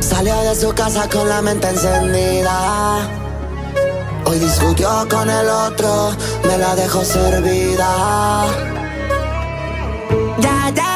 Salió de su casa con la mente encendida. Hoy discutió con el otro, me la dejó servida. Ya, ya.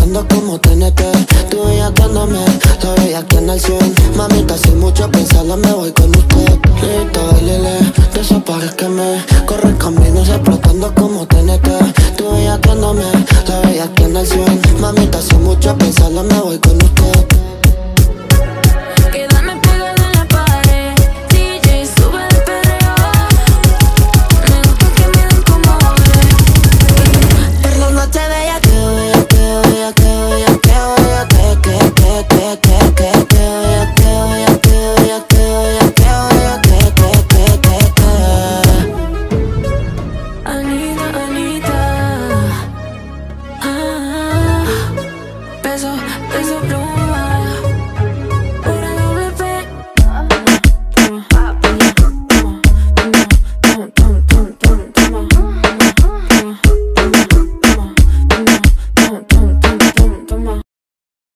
Como TNT, tú bellaqueándome, la bellaqueando al 100 Mamita, sin mucho pensarla me voy con usted. Lita, bailele, desaparezcame Corre el camino explotando como TNT